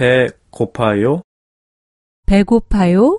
배 고파요? 배고파요?